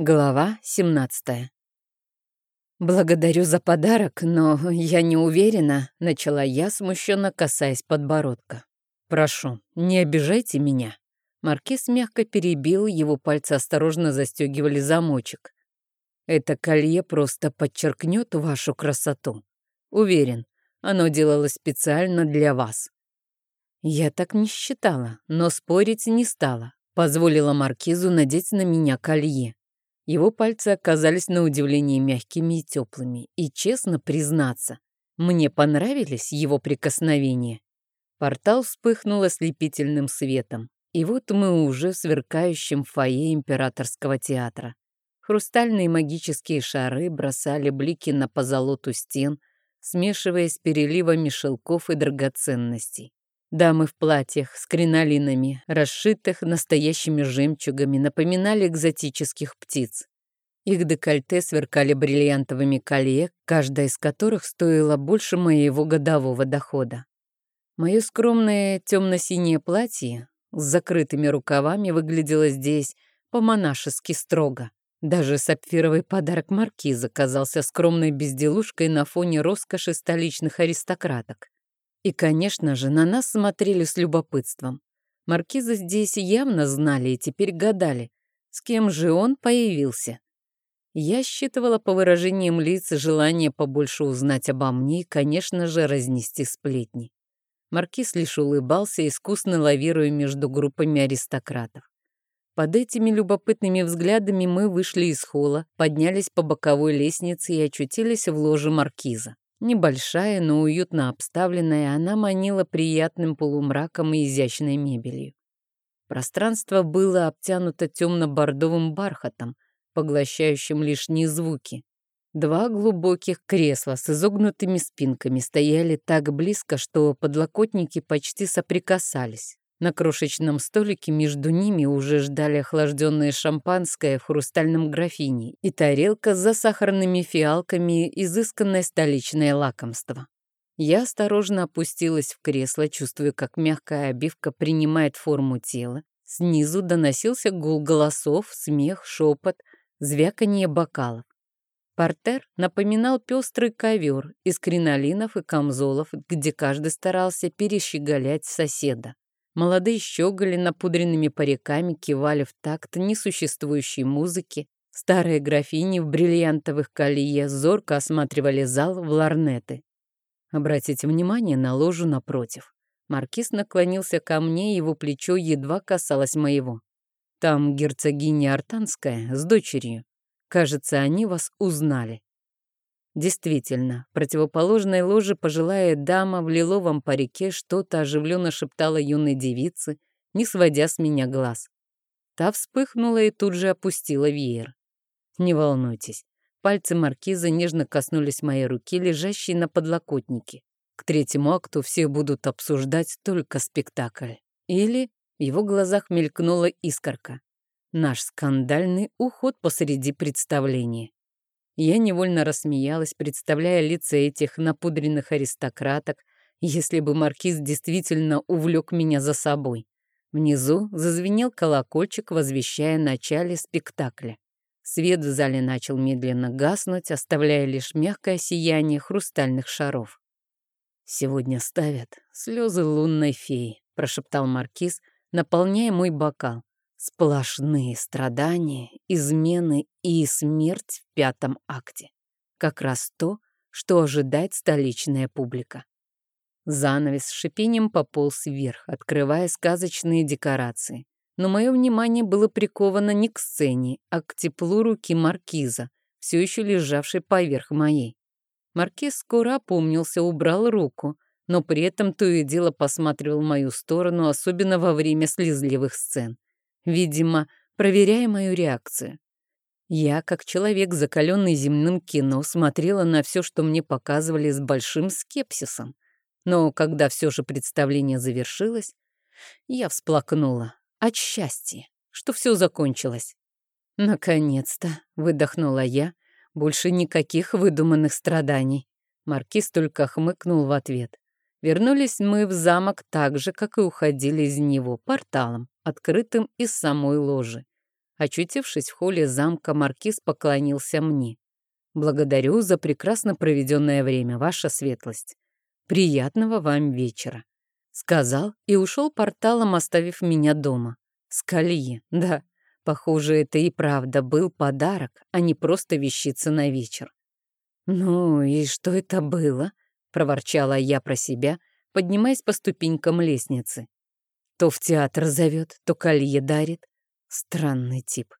Глава 17 «Благодарю за подарок, но я не уверена», — начала я, смущенно касаясь подбородка. «Прошу, не обижайте меня». Маркиз мягко перебил, его пальцы осторожно застегивали замочек. «Это колье просто подчеркнет вашу красоту. Уверен, оно делалось специально для вас». Я так не считала, но спорить не стала. Позволила Маркизу надеть на меня колье. Его пальцы оказались на удивление мягкими и теплыми, и, честно признаться, мне понравились его прикосновения. Портал вспыхнул ослепительным светом, и вот мы уже в сверкающем фойе императорского театра. Хрустальные магические шары бросали блики на позолоту стен, смешиваясь с переливами шелков и драгоценностей. Дамы в платьях с кринолинами, расшитых настоящими жемчугами, напоминали экзотических птиц. Их декольте сверкали бриллиантовыми колье, каждая из которых стоила больше моего годового дохода. Мое скромное темно-синее платье с закрытыми рукавами выглядело здесь по-монашески строго. Даже сапфировый подарок маркиза казался скромной безделушкой на фоне роскоши столичных аристократок. И, конечно же, на нас смотрели с любопытством. Маркиза здесь явно знали и теперь гадали, с кем же он появился. Я считывала по выражениям лиц желание побольше узнать обо мне и, конечно же, разнести сплетни. Маркиз лишь улыбался, искусно лавируя между группами аристократов. Под этими любопытными взглядами мы вышли из холла, поднялись по боковой лестнице и очутились в ложе маркиза. Небольшая, но уютно обставленная, она манила приятным полумраком и изящной мебелью. Пространство было обтянуто темно-бордовым бархатом, поглощающим лишние звуки. Два глубоких кресла с изогнутыми спинками стояли так близко, что подлокотники почти соприкасались. На крошечном столике между ними уже ждали охлажденное шампанское в хрустальном графине и тарелка с засахарными фиалками, изысканное столичное лакомство. Я осторожно опустилась в кресло, чувствуя, как мягкая обивка принимает форму тела. Снизу доносился гул голосов, смех, шепот, звяканье бокалов. Портер напоминал пестрый ковер из кринолинов и камзолов, где каждый старался перещеголять соседа. Молодые щеголи напудренными париками кивали в такт несуществующей музыки. Старые графини в бриллиантовых колье зорко осматривали зал в ларнеты. Обратите внимание на ложу напротив. Маркиз наклонился ко мне, его плечо едва касалось моего. Там герцогиня Артанская с дочерью. Кажется, они вас узнали. Действительно, в противоположной ложе пожилая дама в лиловом парике что-то оживленно шептала юной девице, не сводя с меня глаз. Та вспыхнула и тут же опустила веер. Не волнуйтесь, пальцы маркиза нежно коснулись моей руки, лежащей на подлокотнике. К третьему акту все будут обсуждать только спектакль. Или в его глазах мелькнула искорка. Наш скандальный уход посреди представления. Я невольно рассмеялась, представляя лица этих напудренных аристократок, если бы маркиз действительно увлек меня за собой. Внизу зазвенел колокольчик, возвещая начале спектакля. Свет в зале начал медленно гаснуть, оставляя лишь мягкое сияние хрустальных шаров. «Сегодня ставят слезы лунной феи», — прошептал маркиз, наполняя мой бокал. Сплошные страдания, измены и смерть в пятом акте. Как раз то, что ожидает столичная публика. Занавес с шипением пополз вверх, открывая сказочные декорации. Но мое внимание было приковано не к сцене, а к теплу руки маркиза, все еще лежавшей поверх моей. Маркиз скоро опомнился, убрал руку, но при этом то и дело посматривал в мою сторону, особенно во время слезливых сцен видимо, проверяя мою реакцию. Я, как человек, закаленный земным кино, смотрела на все, что мне показывали с большим скепсисом. Но когда все же представление завершилось, я всплакнула от счастья, что все закончилось. «Наконец-то!» — выдохнула я. «Больше никаких выдуманных страданий». Маркиз только хмыкнул в ответ. Вернулись мы в замок так же, как и уходили из него, порталом открытым из самой ложи. Очутившись в холле замка, маркиз поклонился мне. «Благодарю за прекрасно проведенное время, ваша светлость. Приятного вам вечера», — сказал и ушел порталом, оставив меня дома. Скалье, да, похоже, это и правда был подарок, а не просто вещица на вечер. «Ну и что это было?» — проворчала я про себя, поднимаясь по ступенькам лестницы. То в театр зовет, то колье дарит. Странный тип.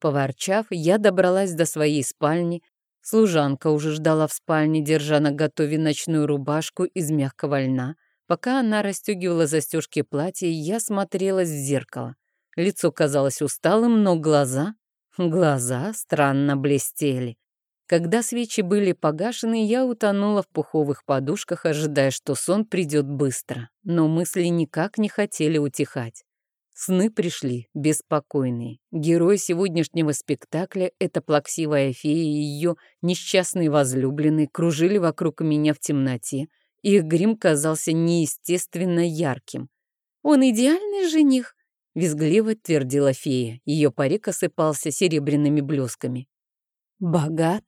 Поворчав, я добралась до своей спальни. Служанка уже ждала в спальне, держа на готове ночную рубашку из мягкого льна. Пока она расстегивала застежки платья, я смотрелась в зеркало. Лицо казалось усталым, но глаза... Глаза странно блестели. Когда свечи были погашены, я утонула в пуховых подушках, ожидая, что сон придет быстро. Но мысли никак не хотели утихать. Сны пришли беспокойные. Герой сегодняшнего спектакля, эта плаксивая фея и ее несчастный возлюбленный, кружили вокруг меня в темноте. Их грим казался неестественно ярким. «Он идеальный жених», — визгливо твердила фея. Ее парик осыпался серебряными блесками. «Богат,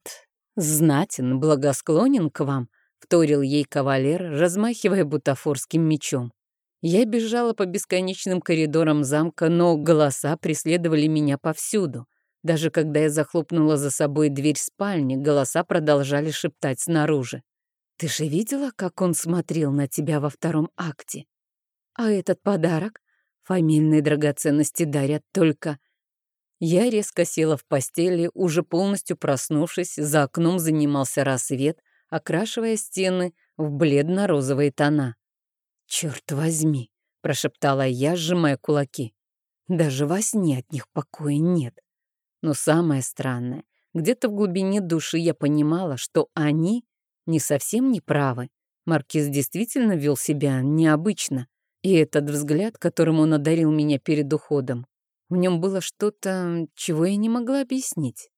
знатен, благосклонен к вам», — вторил ей кавалер, размахивая бутафорским мечом. Я бежала по бесконечным коридорам замка, но голоса преследовали меня повсюду. Даже когда я захлопнула за собой дверь спальни, голоса продолжали шептать снаружи. «Ты же видела, как он смотрел на тебя во втором акте? А этот подарок? Фамильные драгоценности дарят только я резко села в постели, уже полностью проснувшись, за окном занимался рассвет, окрашивая стены в бледно-розовые тона. «Черт возьми!» — прошептала я, сжимая кулаки. «Даже во сне от них покоя нет. Но самое странное, где-то в глубине души я понимала, что они не совсем не правы. Маркиз действительно вел себя необычно, и этот взгляд, которым он одарил меня перед уходом, в нем было что-то, чего я не могла объяснить.